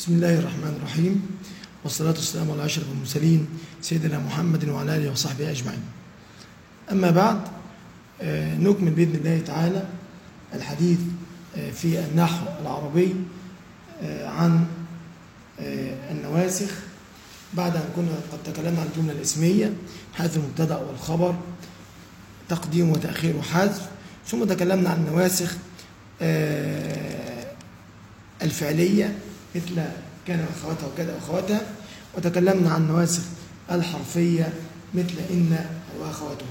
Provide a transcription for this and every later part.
بسم الله الرحمن الرحيم. والصلاة والسلام على أشرف المرسلين سيدنا محمد وعلى آله وصحبه أجمعين. أما بعد آه، نكمل بإذن الله تعالى الحديث آه، في النحو العربي آه، عن النواسخ. بعد أن كنا قد تكلمنا عن الجملة الإسمية حذف المبتدأ والخبر تقديم وتأخير وحذف ثم تكلمنا عن النواسخ الفعلية مثل كان أخواتها وكذا أخواتها وتكلمنا عن نواسخ الحرفية مثل إن وأخواتها.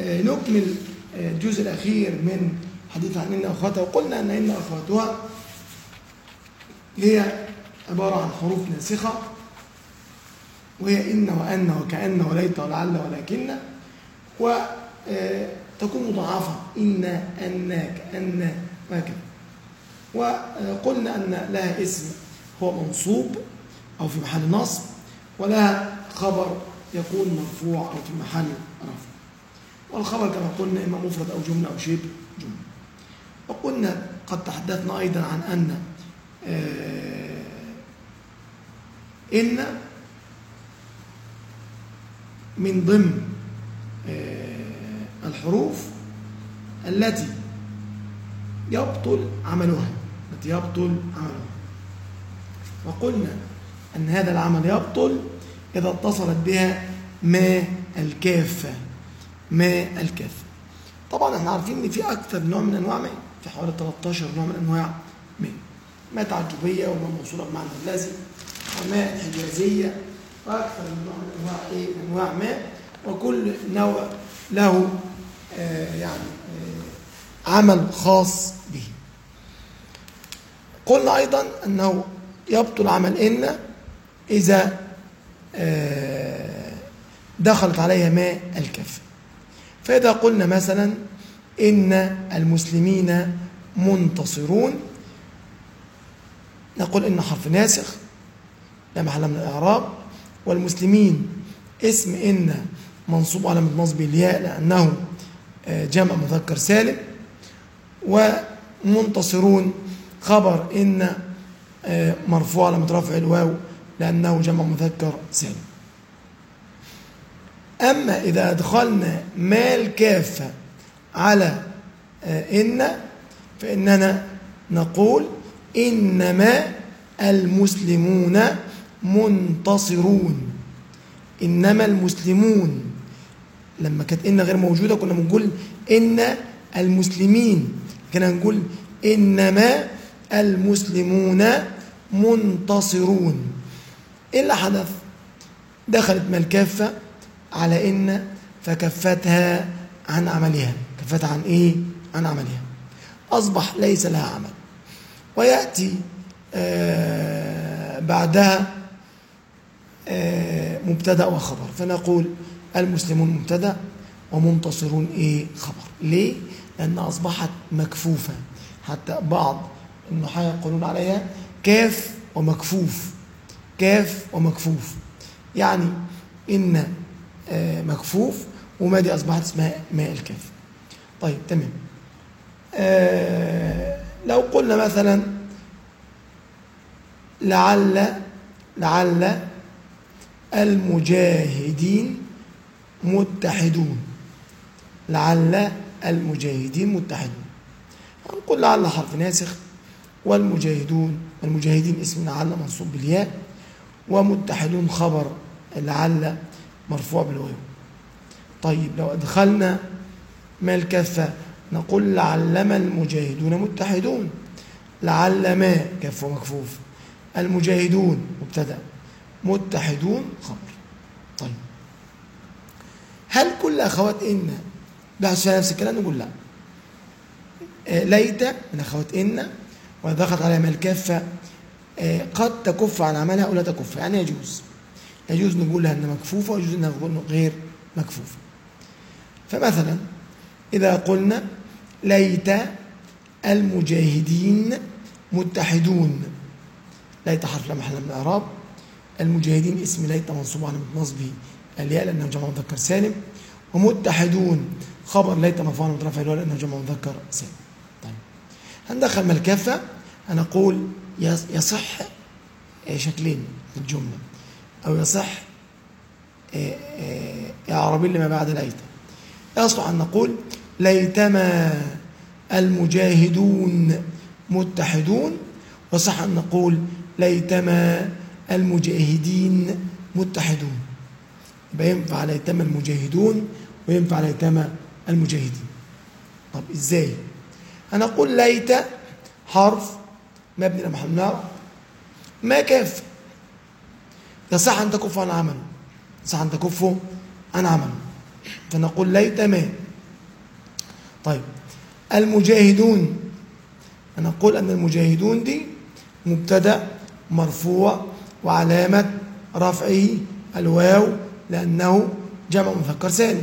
نكمل الجزء الأخير من حديث عن إن أخواتها وقلنا أن إن أخواتها هي عبارة عن حروف ناسخة وهي إن وأن وكأن وليت ولعل ولكن وتكون مضاعفة. إن أن كأن وهكذا. وقلنا أن لها اسم هو منصوب أو في محل نصب ولها خبر يكون مرفوع أو في محل رفع. والخبر كما قلنا إما مفرد أو جملة أو شبه جملة. وقلنا قد تحدثنا أيضا عن أن إن من ضمن الحروف التي يبطل عملها. يبطل عملها. وقلنا أن هذا العمل يبطل إذا اتصلت بها ما الكافة. ما الكافة. طبعا إحنا عارفين إن في أكثر نوع من أنواع ما في حوالي 13 نوع من أنواع ما ما تعجبية وما موصولة بمعنى الذي وما حجازية. وأكثر من نوع من أنواع إيه؟ أنواع ما وكل نوع له آه يعني عمل خاص به. قلنا أيضا أنه يبطل عمل إن إذا آه دخلت عليها ما الكافه فإذا قلنا مثلا إن المسلمين منتصرون نقول إن حرف ناسخ لا محل من الإعراب. والمسلمين اسم إن منصوب على نصب الياء لأنه جمع مذكر سالم. ومنتصرون. خبر إن مرفوع على رفع الواو لأنه جمع مذكر سالم أما إذا أدخلنا ما الكافة على إن فإننا نقول إنما المسلمون منتصرون. إنما المسلمون لما كانت إن غير موجودة كنا بنقول إن المسلمين. كنا نقول إنما المسلمون منتصرون. إيه اللي حدث؟ دخلت ما الكافة على إن فكفتها عن عملها. كفتها عن إيه؟ عن عملها. أصبح ليس لها عمل. ويأتي آه بعدها آه مبتدأ وخبر. فنقول المسلمون مبتدأ ومنتصرون إيه؟ خبر. ليه؟ لأن أصبحت مكفوفة. حتى بعض النحاة يقولون عليها كاف ومكفوف. كاف ومكفوف. يعني إن مكفوف وما دي أصبحت اسمها ماء الكاف. طيب تمام. آه لو قلنا مثلا لعل لعل المجاهدين متحدون. لعل المجاهدين متحدون. هنقول لعل حرف ناسخ. والمجاهدون المجاهدين اسم لعل منصوب بالياء. ومتحدون خبر لعل مرفوع بالواو. طيب لو أدخلنا ما الكفة؟ نقول لعلما المجاهدون متحدون. لعل ما؟ كف مكفوف المجاهدون مبتدأ. متحدون خبر. طيب. هل كل أخوات إن بحث نفس الكلام نقول لا. ليت من أخوات إن ودخلت عليها ما الكفة. قد تكف عن عملها أو لا تكف. يعني يجوز. يجوز نقول لها إنها مكفوفة ويجوز إنها نقول غير مكفوفة. فمثلا إذا قلنا ليت المجاهدين متحدون. ليت حرف لا محل من الإعراب. المجاهدين اسم ليت منصوب على نصبه الياء لأنه جمع مذكر سالم. ومتحدون. خبر ليت مرفوع على رفع الواو لأنه جمع مذكر سالم طيب. هندخل ما الكافه هنقول يصح آه، شكلين في الجملة. أو يصح آه، آه، إعرابي لما بعد ليت. يصلح أن نقول ليتما المجاهدون متحدون. وصح أن نقول ليتما المجاهدين متحدون. يبقى ينفع ليتما المجاهدون وينفع ليتما المجاهدين. طب إزاي؟ هنقول ليت حرف مبني نار ما كاف. يصح أن تكف عن عمله يصح أن تكف عن عمله فنقول ليت ما. طيب المجاهدون. نقول أن المجاهدون دي مبتدأ مرفوع وعلامة رفعه الواو لأنه جمع مذكر سالم.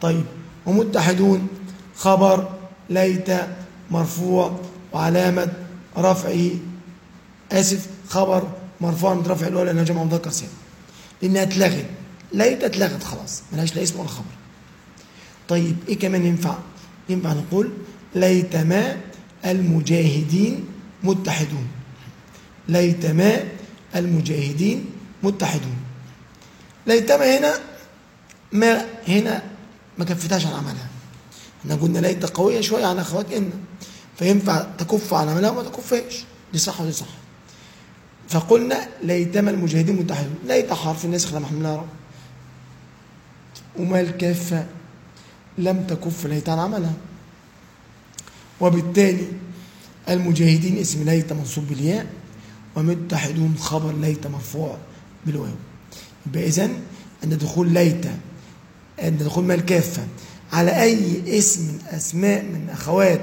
طيب ومتحدون. خبر ليت مرفوع وعلامة رفعه. آسف خبر مرفوع من رفع الأولى لأنه جمع مذكر سالم لأنها اتلغت. ليت اتلغت خلاص. ملهاش لا اسم ولا خبر. طيب إيه كمان ينفع؟ ينفع نقول ليتما المجاهدين متحدون. ليتما المجاهدين متحدون. ليتما هنا؟ ما هنا ما كفتهاش عن عملها. إحنا قلنا ليت قوية شوية عن أخوات إن. فينفع تكف عن عملها وما تكفهاش. دي صح ودي صح. فقلنا ليتما المجاهدين متحدون ليت حرف النسخ لما حملنا رب. وما الكافة لم تكف ليت عن عملها. وبالتالي المجاهدين اسم ليت منصوب بالياء ومتحدون خبر ليت مرفوع بالواو. يبقى إذن أن دخول ليت دخول ما الكافة على أي اسم من أسماء من أخوات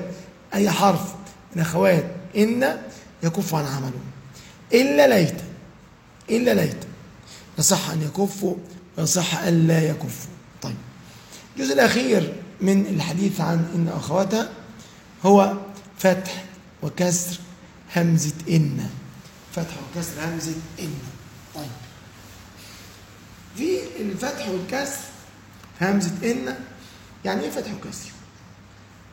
أي حرف من أخوات إن يكف عن عمله. إلا ليت إلا ليت. يصح أن يكفوا ويصح أن لا يكفوا. طيب. الجزء الأخير من الحديث عن إن أخواتها هو فتح وكسر همزة إن. فتح وكسر همزة إن. طيب. في الفتح والكسر همزة إن يعني إيه فتح وكسر؟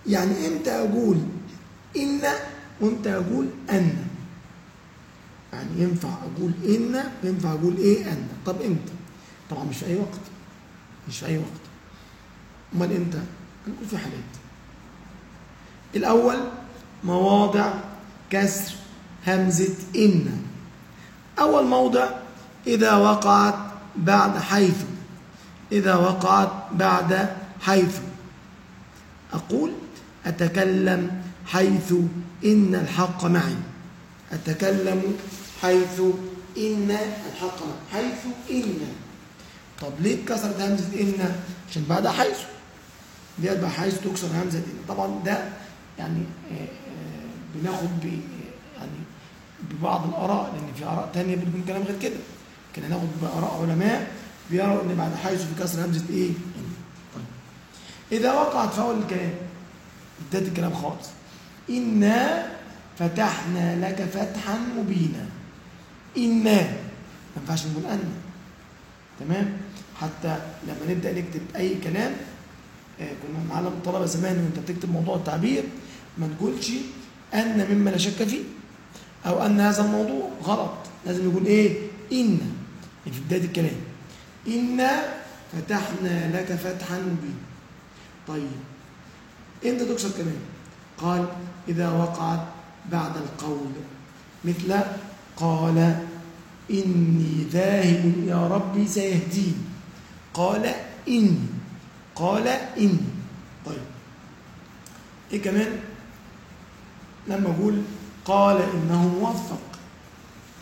يعني إمتى أقول إن وإمتى أقول أن يعني ينفع أقول إن وينفع أقول إيه أن طب إمتى؟ طبعا مش في أي وقت مش في أي وقت أمال إمتى؟ هنقول في حالات الأول مواضع كسر همزة إن أول موضع إذا وقعت بعد حيث إذا وقعت بعد حيث. أقول أتكلم حيث إن الحق معي. أتكلم حيث إن الحق معي. حيث إن. طب ليه كسرت همزة إن؟ عشان بعد حيث. ليه بعد حيث تكسر همزة إن؟ طبعا ده يعني بناخد ب يعني ببعض الآراء لأن في آراء تانية بتكون كلام غير كده. لكن هناخد بآراء علماء بيروا إن بعد حيث في كسر همزة إيه؟ طيب إذا وقعت في أول الكلام بداية الكلام خالص إنا فتحنا لك فتحا مبينا. إنا. ما ينفعش نقول أن تمام؟ حتى لما نبدأ نكتب أي كلام آه كنا نعلم الطلبة زمان وأنت بتكتب موضوع التعبير ما تقولش أن مما لا شك فيه أو أن هذا الموضوع غلط. لازم يقول إيه؟ إن في بداية الكلام. إنا فتحنا لك فتحا مبينا. طيب إمتى تكسر كمان؟ قال إذا وقعت بعد القول. مثل قال إني ذاهب يا ربي سيهدين. قال إني قال إني طيب. إيه كمان؟ لما أقول قال إنه موفق.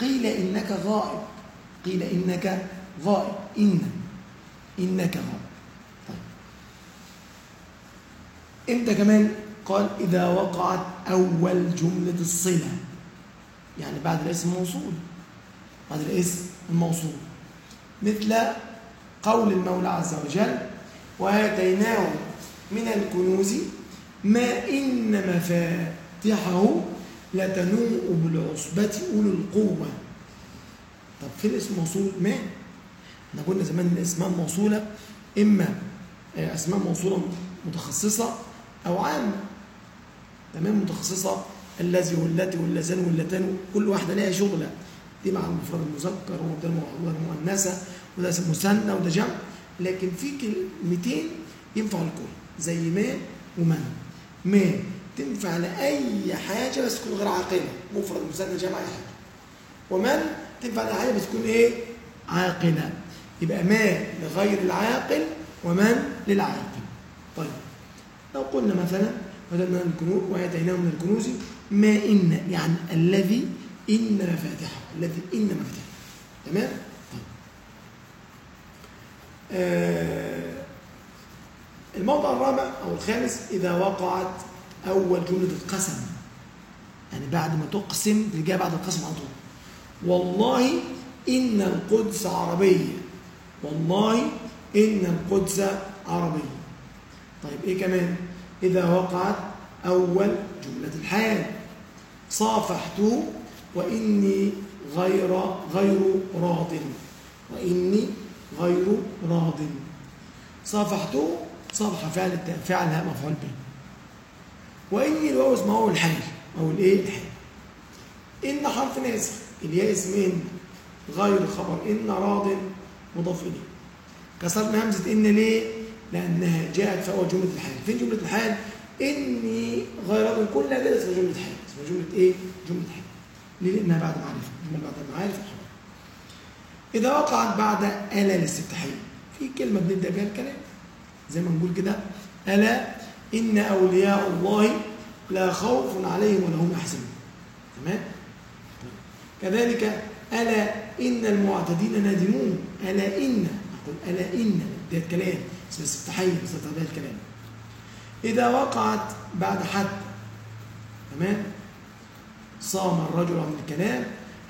قيل إنك غائب. قيل إنك غائب. إن إنك غائب طيب. إمتى كمان قال إذا وقعت أول جملة الصلة؟ يعني بعد الاسم الموصول بعد الاسم الموصول. مثل قول المولى عز وجل وآتيناه من الكنوز ما إن مفاتحه لتنوء بالعصبة أولي القوة. طب في الاسم موصول ما؟ إحنا قلنا زمان الاسماء الموصولة إما أسماء موصولة متخصصة أو عامة تمام؟ متخصصة. الذي والتي واللذان واللتان كل واحدة لها شغلة دي مع المفرد المذكر وده المؤنثة وده مثنى وده جمع. لكن في كلمتين ينفعوا الكل زي ما ومن. ما تنفع لأي حاجة بس تكون غير عاقلة. مفرد مثنى جمع أي حاجة. ومن تنفع لأي حاجة بس تكون إيه؟ عاقلة. يبقى ما لغير العاقل ومن للعاقل. طيب لو قلنا مثلا من الكنوز وآتيناه من الكنوز ما إن يعني الذي إن مفاتحه الذي إن مفاتحه تمام؟ طيب. آه الموضع الرابع أو الخامس إذا وقعت أول جملة القسم يعني بعد ما تقسم تجي بعد القسم على طول. والله إن القدس عربية. والله إن القدس عربية طيب إيه كمان؟ إذا وقعت أول جملة الحال. صافحته وإني غير غير راض. وإني غير راض. صافحته صافح فعل فعلها مفعول به. وإني الواو اسمه هو الحال. أو الإيه الحال؟ إن حرف ناسخ. الياء اسم غير خبر. إن راض. مضاف إليه. كسرنا همزة إن ليه؟ لأنها جاءت في أول جملة الحال. فين جملة الحال؟ إني غير راض كلها كده اسمها جملة حال. اسمها جملة إيه؟ جملة حال. ليه؟ لأنها بعد معرفة جملة بعد المعارف الحال إذا وقعت بعد ألا الاستفتاحية في كلمة بنبدأ بها الكلام. زي ما نقول كده ألا إن أولياء الله لا خوف عليهم ولا هم يحزنون. تمام؟ كذلك ألا إن المعتدين نادمون. ألا إن أقول ألا إن. ده الكلام. اسم استفتاحية بس الكلام. إذا وقعت بعد حتى تمام؟ صام الرجل عن الكلام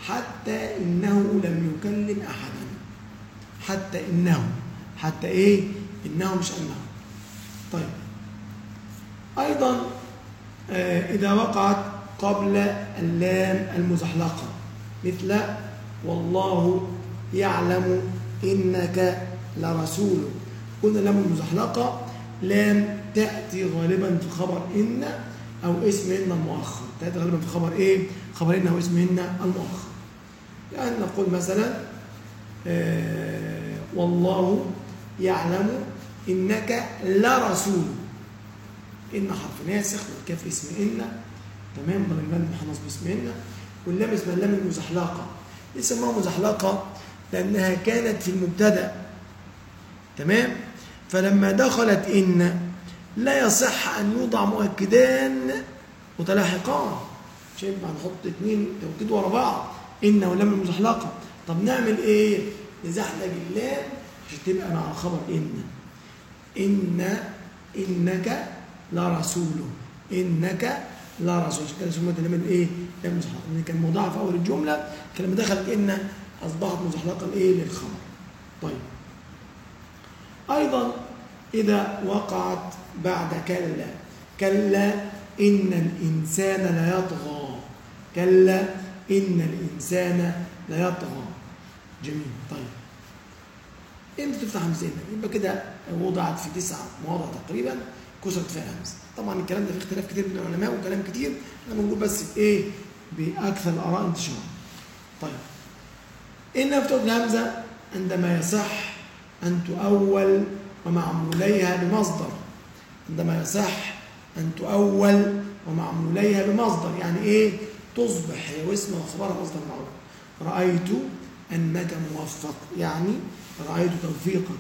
حتى إنه لم يكلم أحدا. حتى إنه. حتى إيه؟ إنه مش أنه. طيب. أيضا إذا وقعت قبل اللام المزحلقة مثل والله يعلم إنك لرسول. قلنا لام المزحلقة لام تأتي غالبا في خبر إن أو اسم إن المؤخر. تأتي غالبا في خبر إيه؟ خبر إن أو اسم إن المؤخر. يعني نقول مثلا آه والله يعلم إنك لرسول. إن حرف ناسخ والكاف اسم إن. تمام؟ ضمن محنص باسم إن. واللام اسم اللام المزحلقة. ليه سموها مزحلقة لأنها كانت في المبتدأ. تمام؟ فلما دخلت إن لا يصح أن يوضع مؤكدان متلاحقان. مش ينفع نحط اثنين توكيد ورا بعض؟ إن واللام المزحلقة. طب نعمل إيه؟ نزحلق اللام عشان تبقى مع الخبر إن. إن إنك لرسوله. إنك لرسول عشان كده سميت اللام الإيه؟ لام مزحلقة لأن كان موضوعها في أول الجملة فلما دخلت إن أصبحت مزحلقة الإيه؟ للخبر. طيب. أيضا إذا وقعت بعد كلا كلا إن الإنسان ليطغى كلا إن الإنسان ليطغى جميل. طيب. إمتى تفتح همزة يبقى كده وضعت في تسع مواضع تقريبا. كسرت فيها الهمزة طبعا الكلام ده فيه اختلاف كتير من العلماء وكلام كتير. إحنا بنقول بس إيه بأكثر الآراء انتشارا. طيب. إن مفتوح الهمزة عندما يصح أن تؤول ومعموليها بمصدر. عندما يصح أن تؤول ومعموليها بمصدر. يعني إيه؟ تصبح هي واسم وخبرها مصدر معروف. رأيت أنك موفق. يعني رأيت توفيقا.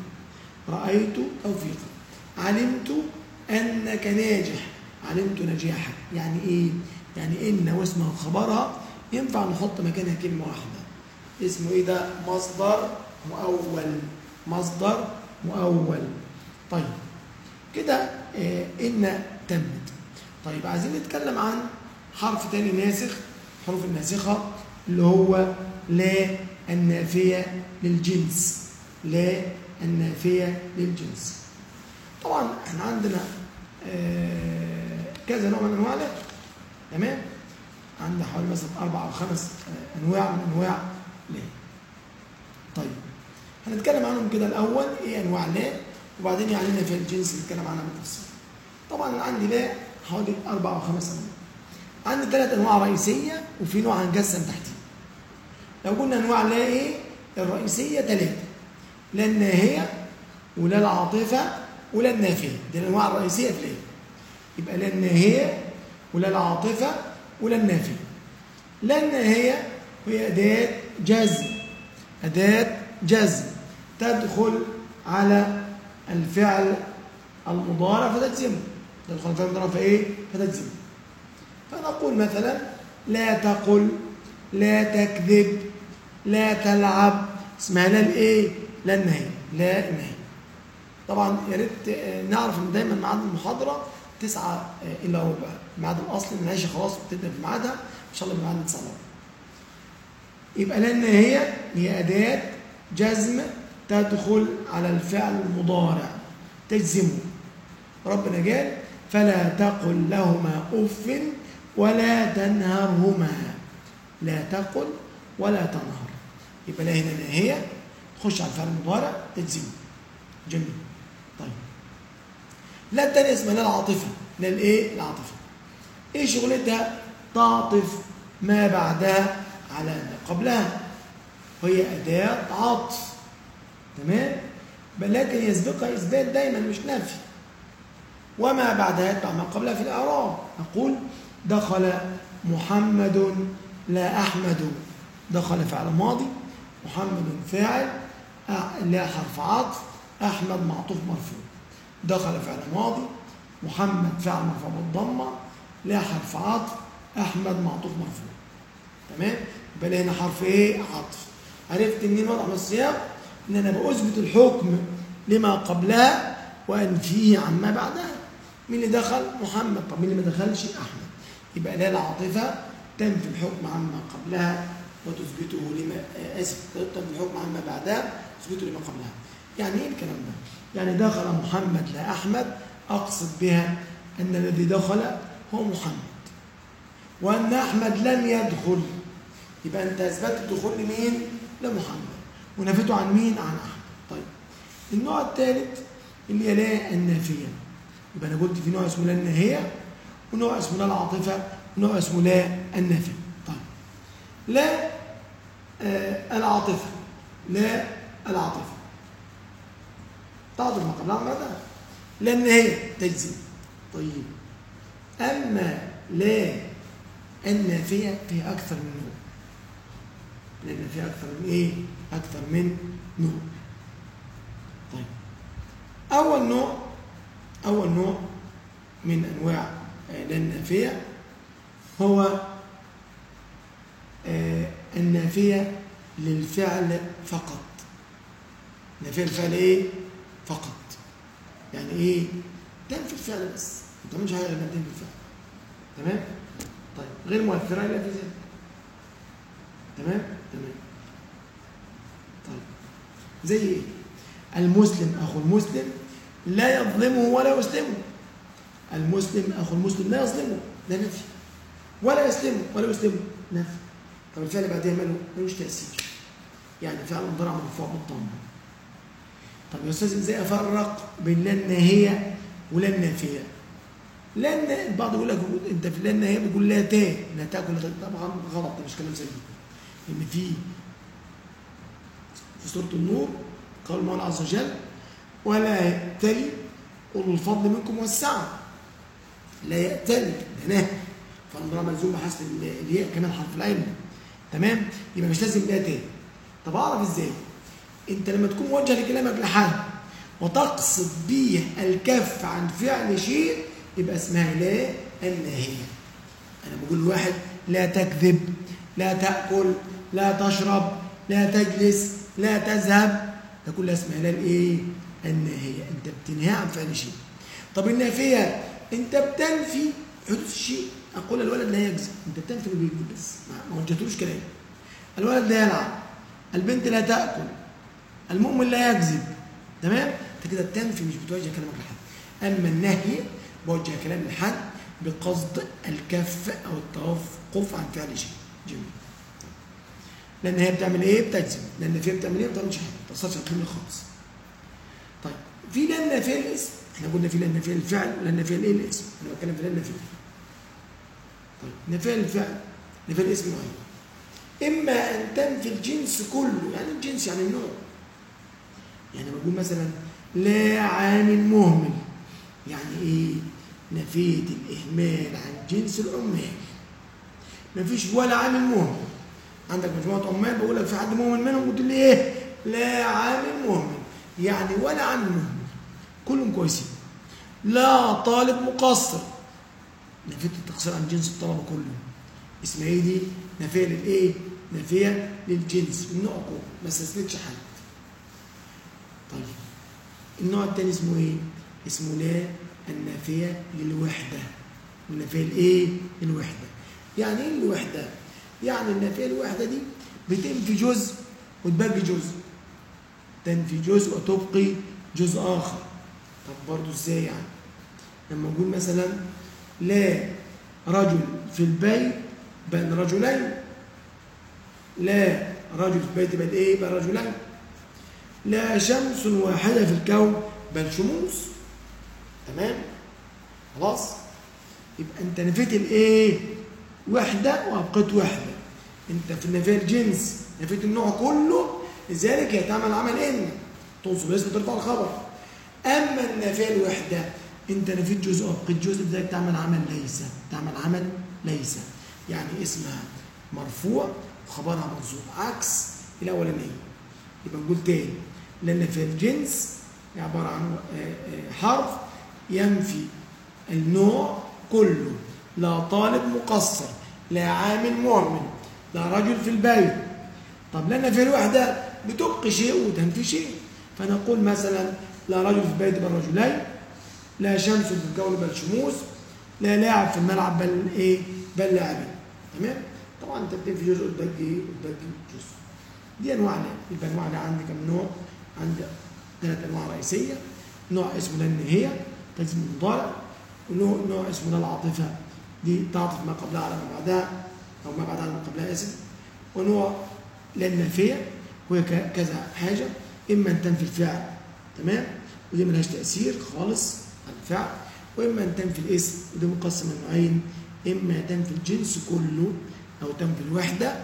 رأيت توفيقا. علمت أنك ناجح. علمت نجاحك يعني إيه؟ يعني إن واسمها وخبرها ينفع نحط مكانها كلمة واحدة. اسمه إيه ده؟ مصدر مؤول. مصدر مؤول. طيب. كده آه إن تمت. طيب عايزين نتكلم عن حرف تاني ناسخ. حروف الناسخة اللي هو لا النافية للجنس. لا النافية للجنس. طبعا إحنا عندنا آه كذا نوع من أنواع تمام؟ عندنا حوالي مثلا أربع أو خمس أنواع من أنواع لا طيب هنتكلم عنهم كده الأول إيه أنواع لا وبعدين يعني نافية الجنس نتكلم عنها بالتفصيل. طبعا عندي لا حوالي أربع أو خمس أنواع. عندي ثلاث أنواع رئيسية وفي نوع هنقسم تحتيه لو قلنا أنواع لا إيه الرئيسية ثلاثة لا الناهية ولا العاطفة ولا النافيه دي الأنواع الرئيسية في الايه يبقى لا الناهية ولا العاطفة ولا النافيه لا الناهية هي أداة جزم أداة جزم تدخل على الفعل المضارع فتجزمه. تدخل الفعل المضارع فايه فتجزمه. فنقول مثلا لا تقل لا تكذب لا تلعب. اسمها لا الإيه؟ لا النهي لا النهي طبعا يا ريت نعرف إن دايما ميعاد المحاضرة 9 الا ربع. الميعاد الاصلي المناقشه خلاص بتبدأ في ميعادها إن شاء الله بميعاد 9 ربع. يبقى لا النهيه هي اداه جزم تدخل على الفعل المضارع. تجزمه. ربنا قال فلا تقل لهما أف ولا تنهرهما. لا تقل ولا تنهر. يبقى لا هنا ناهية تخش على الفعل المضارع تجزمه. جميل. طيب. لا التانية اسمها لا العاطفة لا الايه؟ العاطفة. إيه شغلتها؟ تعطف ما بعدها على ما قبلها وهي أداة عطف. تمام؟ لكن يسبقها إثبات دايما مش نفي. وما بعدها يتبع ما قبلها في الإعراب. نقول دخل محمد لا أحمد. دخل فعل ماضي محمد فاعل لا حرف عطف. أحمد معطوف مرفوع دخل فعل ماضي محمد فعل مرفوع بالضمة لا حرف عطف أحمد معطوف مرفوع تمام؟ يبقى هنا حرف إيه؟ عطف. عرفت منين وضع من السياق؟ إن أنا بأثبت الحكم لما قبلها وأنفيه عما بعدها. مين اللي دخل؟ محمد. طب مين اللي ما دخلش؟ أحمد. يبقى لا العاطفة تنفي الحكم عما قبلها وتثبته لما آسف تنفي الحكم عما بعدها تثبته لما قبلها. يعني إيه الكلام ده؟ يعني دخل محمد لا احمد أقصد بها أن الذي دخل هو محمد. وأن أحمد لم يدخل يبقى أنت أثبتت الدخول لمين؟ لمحمد. ونفيته عن مين؟ عن أحمد. طيب النوع الثالث اللي هي لا النافية. يبقى أنا قلت في نوع اسمه لا الناهية ونوع اسمه لا العاطفة ونوع اسمه لا النافية. طيب لا آه العاطفة. لا العاطفة. تعطف ما قبلها بعدها لا النهايه تجزم طيب. أما لا النافيه فيها أكثر من نوع لأن فيها أكثر من إيه؟ أكثر من نوع طيب. أول نوع أول نوع من أنواع لا النافيه هو النافيه للفعل فقط. نافيه الفعل إيه؟ فقط. يعني إيه؟ تنفي الفعل بس. ما تعملش حاجة غير ما تنفي الفعل. تمام؟ طيب غير مؤثرة الا في تمام؟ تمام. طيب زي إيه؟ المسلم أخو المسلم لا يظلمه ولا يسلمه. المسلم أخو المسلم لا يظلمه ده نفي. ولا يسلمه ولا يسلمه نفي. طب الفعل بعدها ماله؟ ملوش تأثير. يعني فعل مضارع مرفوع بالضمه طب يا أستاذ إزاي أفرق بين لا الناهيه ولا النافيه لا البعض يقول لك أنت في لا الناهيه بيقول لا تا لا تأكل طبعا غلط ده مش كلام سليم. إن في في سورة النور قال المولى عز وجل ولا يأتلي أولو الفضل منكم والسعة. لا يأتلي ده نهي فالمرأة ملزوم بحسب الياء كمان حرف العلم تمام؟ يبقى مش لازم لا تاني طب أعرف إزاي؟ أنت لما تكون موجه لكلامك لحد وتقصد به الكف عن فعل شيء يبقى اسمها لا الناهية أنا بقول لواحد لا تكذب لا تأكل لا تشرب لا تجلس لا تذهب. ده كلها اسمها لا الايه الناهيه أنت بتنهي عن فعل شيء. طب النافيه أنت بتنفي حدوث الشيء. أقول الولد لا يكذب. أنت بتنفي اللي بيكذب بس ما وجهتلوش كلام. الولد لا يلعب. البنت لا تأكل. المؤمن لا يكذب. تمام؟ انت كده بتنفي مش بتوجه كلامك لحد. أما النهي بوجه كلام لحد بقصد الكف أو التوقف عن فعل شيء. جميل. لأن هي بتعمل إيه؟ بتجزم لأن فيها بتعمل إيه؟ ما بتعملش حاجة ما بتأثرش على الكلمة خالص. طيب في لأن فيها الاسم. إحنا قلنا في لأن فيها الفعل لأن فيها الايه الاسم؟ أنا بتكلم في لأن فيها طيب نفيها الفعل نفيها الاسم نوعين إما أن تنفي الجنس كله يعني الجنس يعني النوع. يعني بقول مثلا لا عامل مهمل. يعني إيه؟ نفيت الإهمال عن جنس العمال. مفيش ولا عامل مهمل. عندك مجموعة عمال بقول لك في حد مهمل منهم؟ قلت لي إيه؟ لا عامل مهمل. يعني ولا عامل مهمل. كلهم كويسين. لا طالب مقصر. نفيت التقصير عن جنس الطلبة كلهم. اسمها إيه دي؟ نفية للايه؟ نفية للجنس كله ما استثنتش حد طيب النوع الثاني اسمه إيه؟ اسمه لا النافية للوحدة النافية الايه؟ الوحدة يعني إيه الوحدة؟ يعني النافية الوحدة دي بتنفي جزء وتبقي جزء تنفي جزء وتبقي جزء آخر طب برضه إزاي يعني؟ لما نقول مثلا لا رجل في البيت بل رجلين لا رجل في البيت بل إيه بل رجلين لا شمس واحدة في الكون بل شموس. تمام؟ خلاص؟ يبقى انت نفيت الايه؟ وحدة وابقيت وحدة انت في النفي الجنس نفيت النوع كله لذلك يتعمل عمل ان. تنصب اسم ترفع الخبر. أما النفي الوحدة انت نفيت جزء وابقيت جزء لذلك تعمل عمل ليس. تعمل عمل ليس. يعني اسمها مرفوع وخبرها منصوب عكس الاولانيه يبقى نقول تاني. لأن في الجنس عبارة عن حرف ينفي النوع كله. لا طالب مقصر لا عامل مهمل لا رجل في البيت. طب لأن في الوحدة بتبقي شيء وتنفي شيء. فنقول مثلا لا رجل في البيت بل رجلين لا شمس في الكون بل شموس لا لاعب في الملعب بل إيه؟ بل لاعبين تمام؟ طبعا انت بتنفي جزء وتبقي إيه وتبقي جزء. دي أنواع يبقى أنواع عندي كم نوع عندي ثلاث انواع رئيسيه نوع اسمه النهيه اسم المضارع ونوع نوع اسمه العاطفه دي تعطف ما قبلها على ما بعدها أو ما بعدها على ما قبلها اسم ونوع لا النافيه وهي كذا حاجة إما أن تنفي الفعل تمام؟ ودي ملهاش تأثير خالص على الفعل وإما أن تنفي الاسم ودي مقسمة لنوعين إما تنفي الجنس كله أو تنفي الوحدة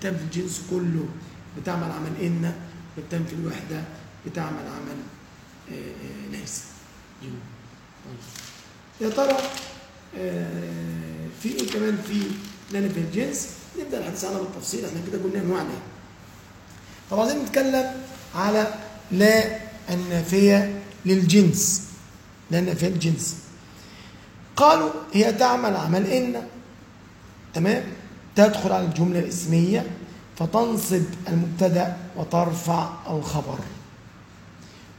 تنفي الجنس كله بتعمل عمل إن بتنفي الوحدة بتعمل عمل ليس يا ترى في إيه كمان في لنا في الجنس نبدأ الحديث عنها بالتفصيل إحنا كده قلنا انواع ليه. طب عايزين نتكلم على لا النافيه للجنس. لا النافيه للجنس. قالوا هي تعمل عمل إن تمام؟ تدخل على الجملة الإسمية. فتنصب المبتدأ وترفع الخبر.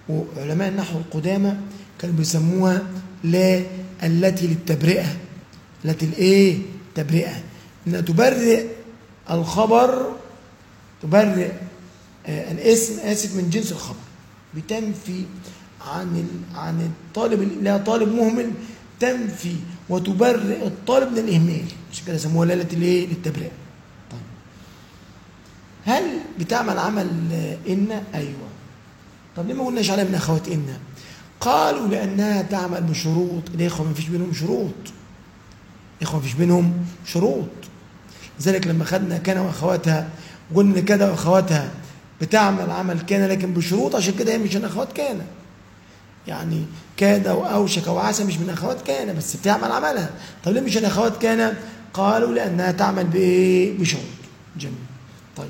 وعلماء النحو القدامى كانوا بيسموها لا التي للتبرئة. التي الايه تبرئة. إنها تبرئ الخبر تبرئ آه الاسم آسف من جنس الخبر. بتنفي عن عن الطالب لا طالب مهمل تنفي وتبرئ الطالب من الإهمال. عشان كده سموها لا التي الايه للتبرئة. هل بتعمل عمل إن؟ أيوه. طب ليه ما قلناش عليها من أخوات إن؟ قالوا لأنها تعمل بشروط. الاخوه ما فيش بينهم شروط؟ الاخوه ما فيش بينهم شروط. لذلك لما خدنا كان وأخواتها وقلنا كده وأخواتها بتعمل عمل كان لكن بشروط عشان كده هي مش من أخوات كان. يعني كاد واوشك وعسى مش من أخوات كان بس بتعمل عملها. طب ليه مش من أخوات كان؟ قالوا لأنها تعمل بإيه؟ بشروط. جميل طيب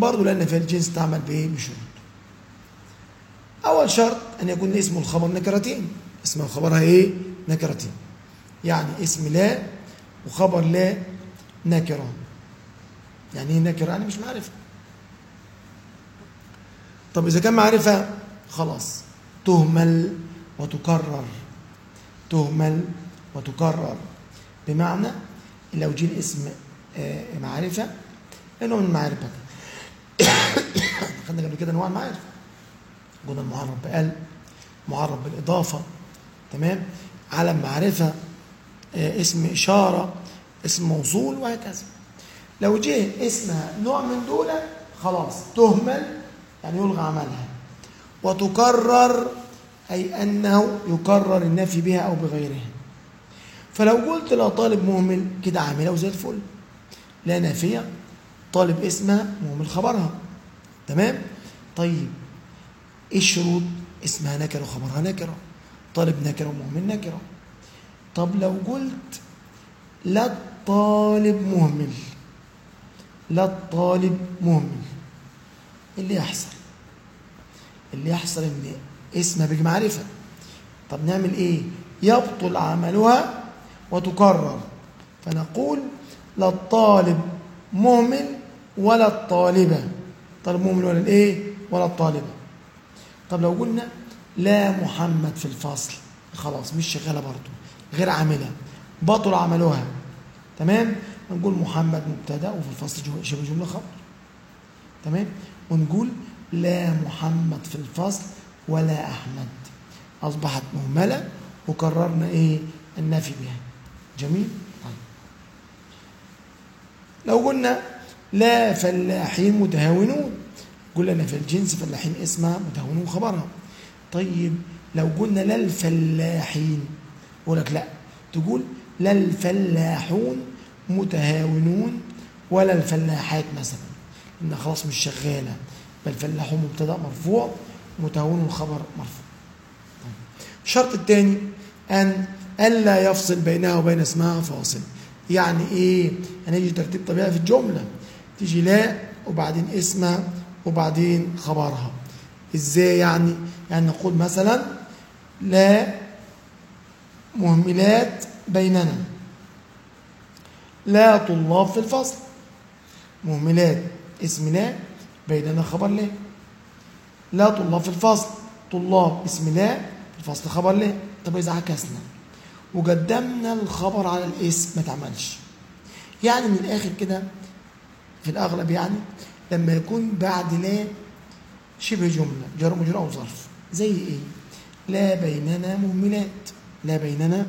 برضه لأن في الجنس تعمل بإيه؟ بشروط. أول شرط أن يكون اسم الخبر نكرتين، اسم خبرها إيه؟ نكرتين. يعني اسم لا وخبر لا نكرة. يعني إيه نكرة؟ يعني مش معرفة. طب إذا كان معرفة خلاص تهمل وتكرر. تهمل وتكرر بمعنى لو جه الاسم معرفة إنه من معرفة خدنا قبل كده انواع المعارف. قلنا المعرف بقل معرف بالإضافة تمام؟ علم معرفة آه اسم إشارة اسم موصول وهكذا. لو جه اسمها نوع من دول خلاص تهمل يعني يلغى عملها. وتكرر أي أنه يكرر النفي بها أو بغيرها. فلو قلت لا طالب مهمل كده عامله وزي الفل. لا نافية طالب اسمها مهمل خبرها تمام؟ طيب. إيه الشروط اسمها نكرة وخبرها نكرة. طالب نكرة ومهمل نكرة. طب لو قلت لا الطالب مهمل. لا الطالب مهمل. اللي يحصل؟ اللي يحصل إن اسمها بيجي معرفة. طب نعمل إيه؟ يبطل عملها وتكرر. فنقول لا الطالب مهمل ولا الطالبة. طالب مهمل ولا الايه ولا الطالبة. طب لو قلنا لا محمد في الفصل خلاص مش شغالة برضو غير عاملة بطل عملها تمام؟ نقول محمد مبتدأ وفي الفصل شبه جملة خبر. تمام؟ ونقول لا محمد في الفصل ولا أحمد. أصبحت مهملة وكررنا إيه؟ النفي بها. جميل؟ طيب. لو قلنا لا فلاحين متهاونون قلنا في الجنس فلاحين اسمها متهاونون خبرها. طيب لو قلنا لا الفلاحين يقول لك لا. تقول لا الفلاحون متهاونون ولا الفلاحات مثلا. إن خلاص مش شغالة. بل فلاحون مبتدأ مرفوع متهاونون خبر مرفوع. الشرط الثاني أن الا يفصل بينها وبين اسمها فاصل. يعني إيه؟ هنيجي ترتيب طبيعي في الجملة. تيجي لا وبعدين اسمها وبعدين خبرها. إزاي يعني؟ يعني نقول مثلا لا مهملات بيننا. لا طلاب في الفصل. مهملات اسم لا بيننا خبر لا. لا طلاب في الفصل. طلاب اسم لا في الفصل خبر لا. طب إذا عكسنا. وقدمنا الخبر على الاسم ما تعملش. يعني من الآخر كده في الأغلب يعني لما يكون بعد لا شبه جملة جر مجرى أو ظرف. زي إيه؟ لا بيننا مهملات. لا بيننا.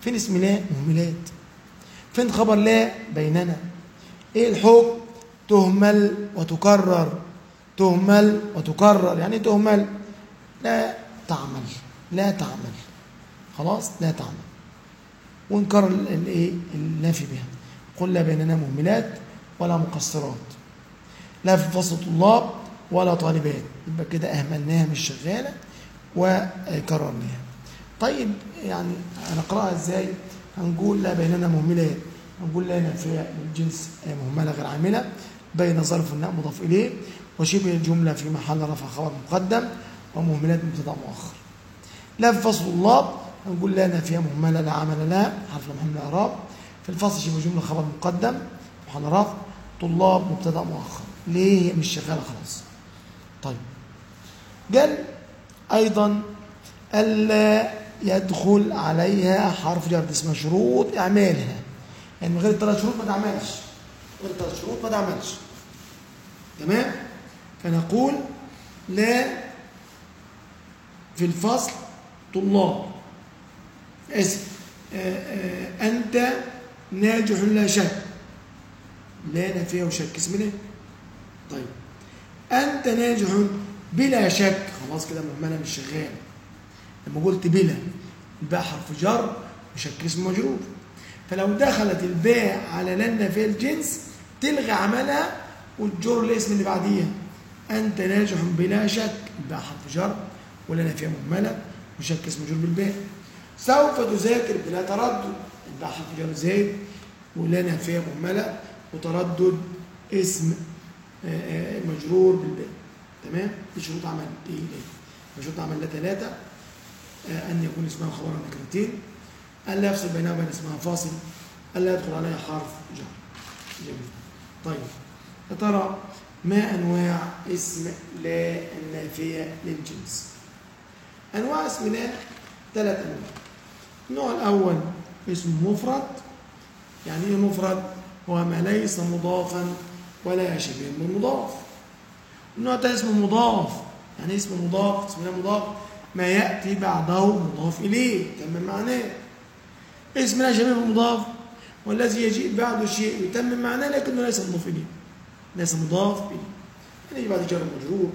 فين اسم لا؟ مهملات. فين خبر لا بيننا؟ إيه الحكم؟ تهمل وتكرر. تهمل وتكرر. يعني تهمل؟ لا تعمل. لا تعمل. خلاص؟ لا تعمل. ونكرر الايه النافي بها. قل لا بيننا مهملات. ولا مقصرات. لا في فصل طلاب ولا طالبات. يبقى كده أهملناها مش شغالة وكررناها. طيب يعني هنقرأها إزاي؟ هنقول لا بيننا مهملات هنقول لا نافيه للجنس مهملة غير عاملة بين ظرف الناء مضاف إليه وشبه الجملة في محل رفع خبر مقدم ومهملات مبتدا مؤخر. لا في فصل طلاب هنقول لا نافيه مهملة لا عمل لها حرف محل اعراب في الفصل شبه جملة خبر مقدم محل رفع طلاب مبتدأ مؤخر ليه هي مش شغاله خلاص؟ طيب. قال أيضا ألا يدخل عليها حرف جر اسمها شروط أعمالها. يعني من غير الثلاث شروط ما تعملش. من غير الثلاث شروط ما تعملش. تمام؟ فنقول لا في الفصل طلاب. اسم. أنت ناجح لا شك. لا نافيه وشك اسم ليه طيب. أنت ناجح بلا شك. خلاص كده مهمله مش شغاله لما قلت بلا الباء حرف جر وشك اسم مجرور. فلو دخلت الباء على لن في الجنس تلغي عملها وتجر الاسم اللي بعديها. أنت ناجح بلا شك. الباء حرف جر ولا نافيه مهملة وشك اسم مجرور بالباء. سوف تذاكر بلا تردد. الباء حرف جر زائد ولا نافيه مهملة وتردد اسم مجرور بالباء. تمام؟ دي شروط عمل إيه شروط عمل لا ثلاثة أن يكون اسمها خبرا نكرتين الا يفصل بينها وبين اسمها فاصل. الا يدخل عليها حرف جر. جميل. طيب. يا ترى ما أنواع اسم لا النافيه للجنس؟ أنواع اسم لا ثلاث أنواع. النوع الأول اسم مفرد. يعني إيه مفرد؟ هو ما ليس مضافا ولا شبيه بالمضاف. النوع الثاني اسمه مضاف يعني اسم مضاف اسم لا مضاف ما يأتي بعده مضاف إليه تمام معناه. اسم لا شبيه بالمضاف والذي يجيء بعده شيء يتمم معناه لكنه ليس مضاف إليه. ليس مضاف إليه. يعني يجي بعد جار مجرور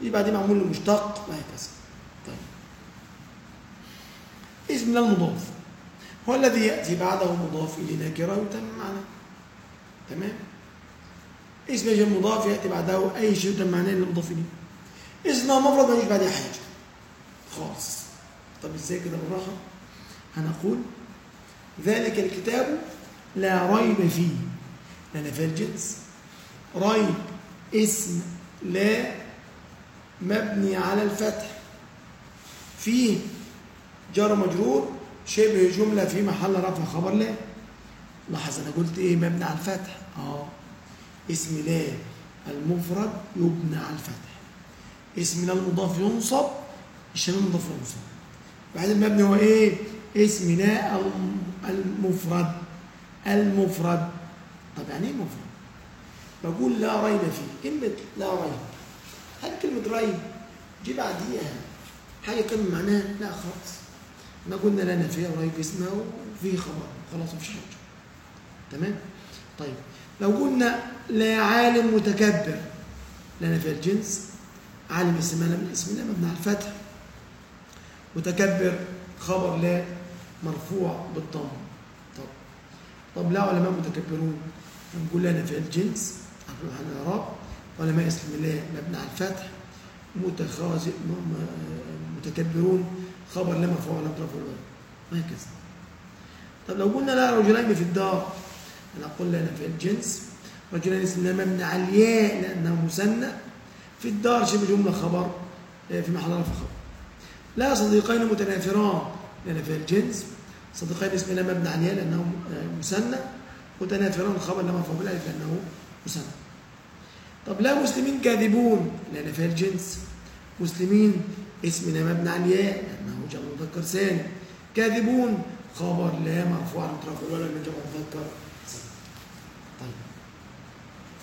يجي بعد معمول مشتق وهكذا طيب. اسم لا المضاف هو الذي يأتي بعده مضاف إليه نكرة ويتم معناه. تمام؟ اسم جمع مضاف يأتي بعده أي شيء يتم معناه للمضاف إليه. اسمها مفرد ما يجي بعدها حاجة. خالص. طب إزاي كده بالراحة؟ هنقول ذلك الكتاب لا ريب فيه. لأن في الجنس. ريب اسم لا مبني على الفتح. فيه جار مجرور شبه جملة في محل رفع خبر لا. لاحظ أنا قلت إيه؟ مبني على الفتح. آه. اسم لا المفرد يبنى على الفتح. اسم لا المضاف ينصب الشمال المضاف ينصب بعد المبني هو إيه؟ اسم لا المفرد. المفرد. طب يعني إيه مفرد؟ بقول لا ريب فيه. كلمة لا ريب. هل كلمة ريب جي بعديها حاجة كلمة معناها لا خالص ما قلنا لنا فيها ريب اسمها وفيه خبر. خلاص مفيش حاجة. تمام؟ طيب لو قلنا لا عالم متكبر لنا فيها الجنس عالم اسمنا من اسمنا مبني على الفتح. متكبر خبر لا مرفوع بالضم. طب طب لا علماء متكبرون نقول لنا في الجنس عن الإعراب علماء اسم الله مبني على الفتح. متخاذ متكبرون خبر لا مرفوع ولا ولا وهكذا طب لو قلنا لا رجلين في الدار نقول لنا في الجنس رجلين اسم مبني على الياء لأنه مثنى في الدار شبه جملة خبر في محل رفع خبر. لا صديقين متنافران لأن في الجنس صديقين اسم الله مبني على الياء لأنه مثنى متنافران خبر لا مرفوع بالالف لأنه مثنى طب لا مسلمين كاذبون لأن في الجنس مسلمين اسمنا مبني على الياء لأنه جمع مذكر سالم كاذبون خبر لا مرفوع مترفع ولا من جمع مذكر.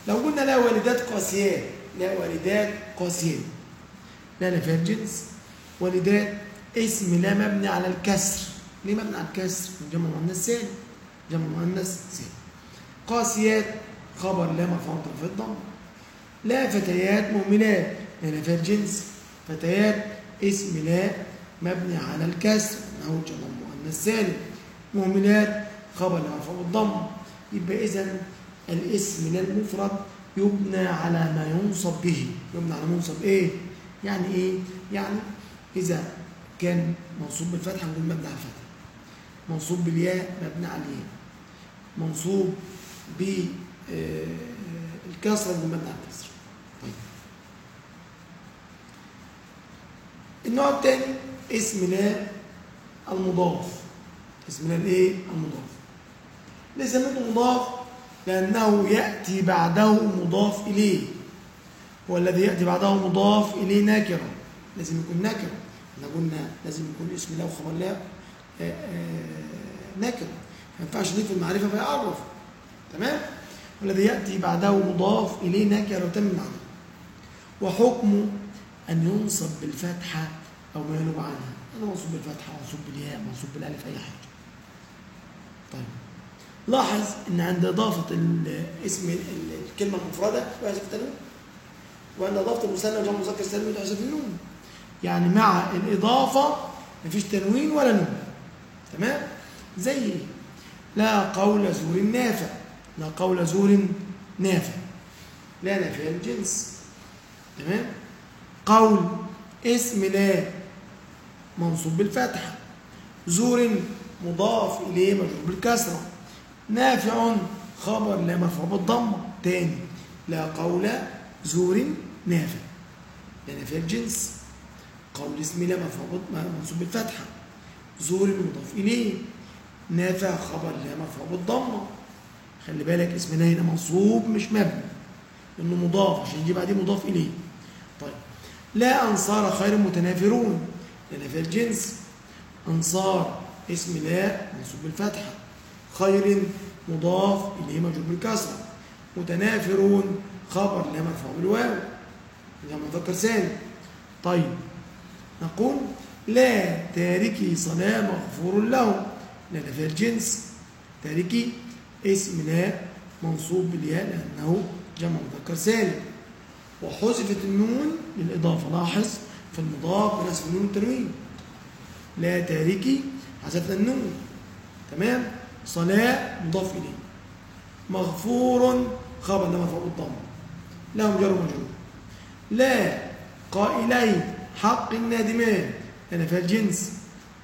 لو قلنا لا والدات قاسيات لا والدات قاسيات لا في الجنس والدات اسم لا مبني على الكسر. ليه مبني على الكسر؟ جمع مؤنث سالم جمع مؤنث سالم قاسيات خبر لا مرفوع في الضم. لا فتيات مؤمنات. لأن في الجنس فتيات اسم لا مبني على الكسر. انه جمع مؤنث سالم مؤمنات خبر لا مرفوع بالضم يبقى اذا الاسم لا المفرد يبنى على ما ينصب به. يبنى على منصب إيه؟ يعني إيه؟ يعني إذا كان منصوب بالفتحة نقول مبني على الفتحة. منصوب بالياء مبني على الياء. منصوب بالكسره نقول مبني على الكسره طيب. النوع الثاني اسم لا المضاف. اسم لا الايه المضاف. ليه سميته مضاف لأنه يأتي بعده مضاف إليه. هو الذي يأتي بعده مضاف إليه نكره لازم يكون نكره إحنا قلنا لازم يكون اسم لا وخبر لا نكره ما ينفعش نضيف المعرفة فيعرف. تمام؟ والذي يأتي بعده مضاف إليه نكره وتم معناه. وحكمه أن ينصب بالفتحة أو ما ينوب عنها. أنا منصوب بالفتحة منصوب بالياء منصوب بالألف أي حاجة. طيب. لاحظ أن عند إضافة اسم الكلمة المفردة يحذف التنوين وعند إضافة المثنى وجمع مذكر سالم يحذف النون يعني مع الإضافة مفيش تنوين ولا نون. تمام؟ زي لا قول زور نافع. لا قول زور نافع. لا نافع الجنس تمام؟ قول اسم لا منصوب بالفتحة زور مضاف إليه مجرور بالكسرة. نافع خبر لا مرفوع بالضمة تاني لا قول زور نافع. لا نافع الجنس. قول اسم لا مرفوع منصوب بالفتحة. زور مضاف إليه. نافع خبر لا مرفوع بالضمة خلي بالك اسم هنا منصوب مش مبني. لأنه مضاف عشان يجي بعديه مضاف إليه. طيب. لا أنصار خير متنافرون. لأن في الجنس. أنصار اسم لا منصوب بالفتحة. خير مضاف إليه مجرور بالكسرة. متنافرون خبر لا مرفوع بالواو. إذا مذكر سالم طيب نقول لا تاركي صلاة مغفور له. لأن في الجنس. تاركي اسم لا منصوب بالياء لأنه جمع مذكر سالم وحذفت النون للإضافة. لاحظ في المضاف بنسب النون التنوين. لا تاركي حذفنا النون. تمام؟ صلاة مضاف إليه. مغفور خبر لما فوق الضم. لهم جر ومجرور. لا قائلي حق النادمان أنا في الجنس.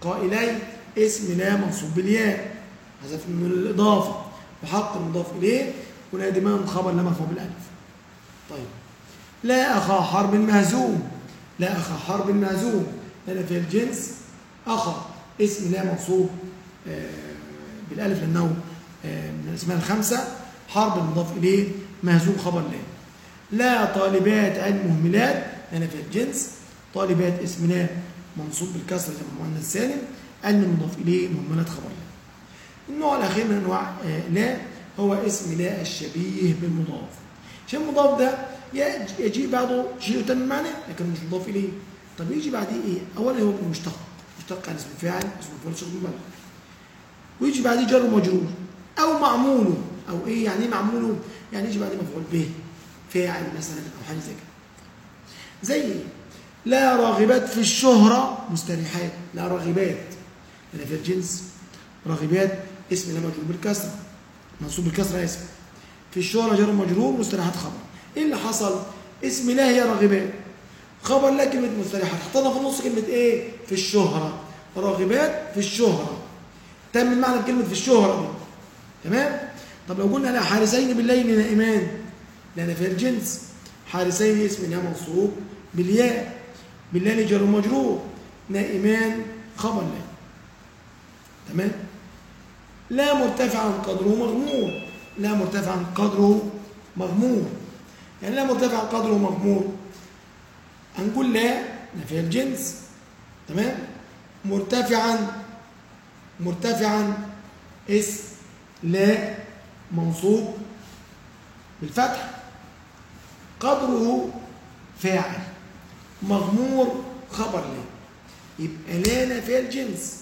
قائلي اسم لا منصوب بالياء. حذف من الإضافة. وحق المضاف إليه ونادمان خبر لا مرفوع بالألف. طيب. لا أخا حرب مهزوم. لا أخا حرب مهزوم. أنا في الجنس. أخا اسم لا منصوب. آه، بالألف لأنه آه، من الأسماء الخمسة حرب المضاف إليه مهزوم خبر لا. لا طالبات علم مهملات أنا في الجنس. طالبات اسم لا منصوب بالكسر زي ما المؤنث سالم علم المضاف إليه مهملات خبر لا. النوع الأخير من أنواع آه، لا هو اسم لا الشبيه بالمضاف. عشان المضاف ده يجي بعده شيء يتم معنى لكن مش مضاف إليه. طب يجي بعديه إيه؟ أولا هو مشتق. مشتق عن اسم فاعل اسم مفعول شغل مبالغ ويجي بعديه جر ومجرور أو معموله أو إيه يعني إيه معموله؟ يعني يجي بعديه مفعول به فاعل مثلا أو حاجة زي كده. زي؟ لا راغبات في الشهرة مستريحات لا راغبات هنا في الجنس راغبات اسم لا مجرور بالكسرة منصوب بالكسرة اسم. في الشهرة جر مجرور مستريحات خبر. إيه اللي حصل؟ اسم لا هي راغبات خبر لا كلمة مستريحات حطينا في النص كلمة إيه؟ في الشهرة. راغبات في الشهرة. تم المعنى بكلمة في الشهرة دي. تمام؟ طب لو قلنا لا حارسين بالليل نائمان لأن في الجنس حارسين اسم لا منصوب بالياء بالليل جر مجرور نائمان خبر لا. تمام؟ لا مرتفعا قدره مغمور لا مرتفعا قدره مغمور. يعني لا مرتفعا قدره مغمور. هنقول لا نفي الجنس. تمام؟ مرتفعا مرتفعا اسم لا منصوب بالفتح. قدره فاعل. مغمور خبر لا يبقى لا نفي الجنس.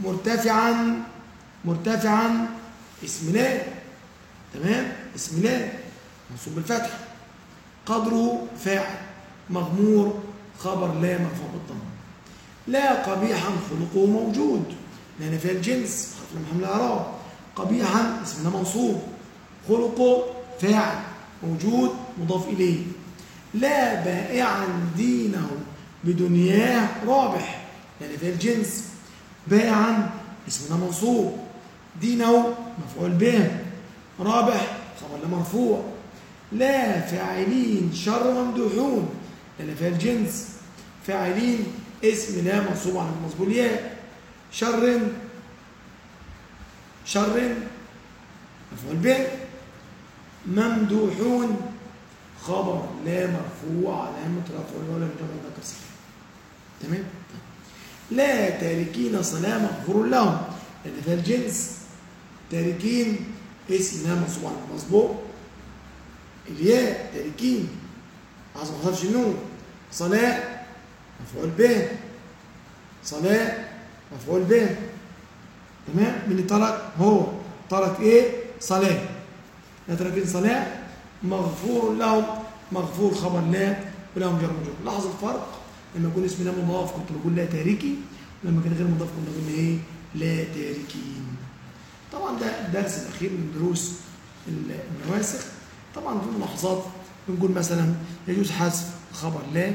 مرتفعا مرتفعا اسم لا. تمام؟ اسم لا. منصوب بالفتح. قدره فاعل. مغمور خبر لا مرفوع بالضم لا قبيحا خلقه موجود. لأن في الجنس حرف لم حمل اعراب قبيحا اسم لا منصوب. خلقه فاعل موجود مضاف إليه. لا بائعا دينه بدنياه رابح يعني في الجنس. بائعا اسمنا منصوب. دينه مفعول به رابح خبر مرفوع. لا فاعلين شر ممدوحون لأن فيها الجنس. فاعلين اسم لا منصوب على المنصوب الياء. شر. شر. مفعول به. ممدوحون. خبر. لا مرفوع. علامة رفع ولا جمع ذكر صحيح تمام؟ لا تاركين صلاة مغفور لهم. لأن ده الجنس تاركين اسم لا منصوب على الياء تاركين. عايز ما حذفش النون صلاة مفعول به. صلاة مفعول به. تمام؟ من اللي ترك هو. ترك إيه؟ صلاة. لا تركين صلاة مغفور لهم. مغفور خبر لا ولهم جر مجرور لاحظ الفرق. لما يكون اسم لا مضاف كنت بقول لا تاركي. ولما كان غير مضاف كنت بقول إيه؟ لا تاركين. طبعا ده الدرس الأخير من دروس النواسخ. طبعا في ملاحظات. بنقول مثلا يجوز حذف خبر لا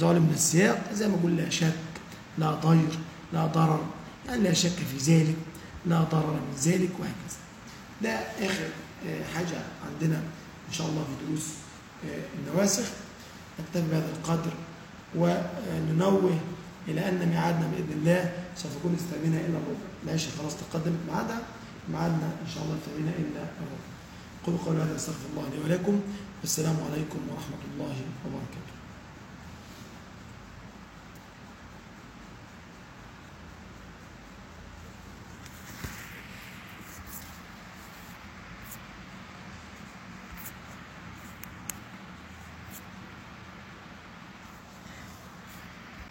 ظالم من السياق زي ما قلنا شك لا ضير لا ضرر يعني لا شك في ذلك لا ضرر من ذلك وهكذا. ده آخر حاجة عندنا إن شاء الله في دروس النواسخ. نكتفي بهذا القدر وننوه إلى أن ميعادنا بإذن الله سوف يكون استمينا إلى الربع. العشاء خلاص تقدمت ميعادها ميعادنا إن شاء الله استمينا إلى الربع. قولوا قولي هذا استغفر الله لي ولكم. والسلام عليكم ورحمة الله وبركاته.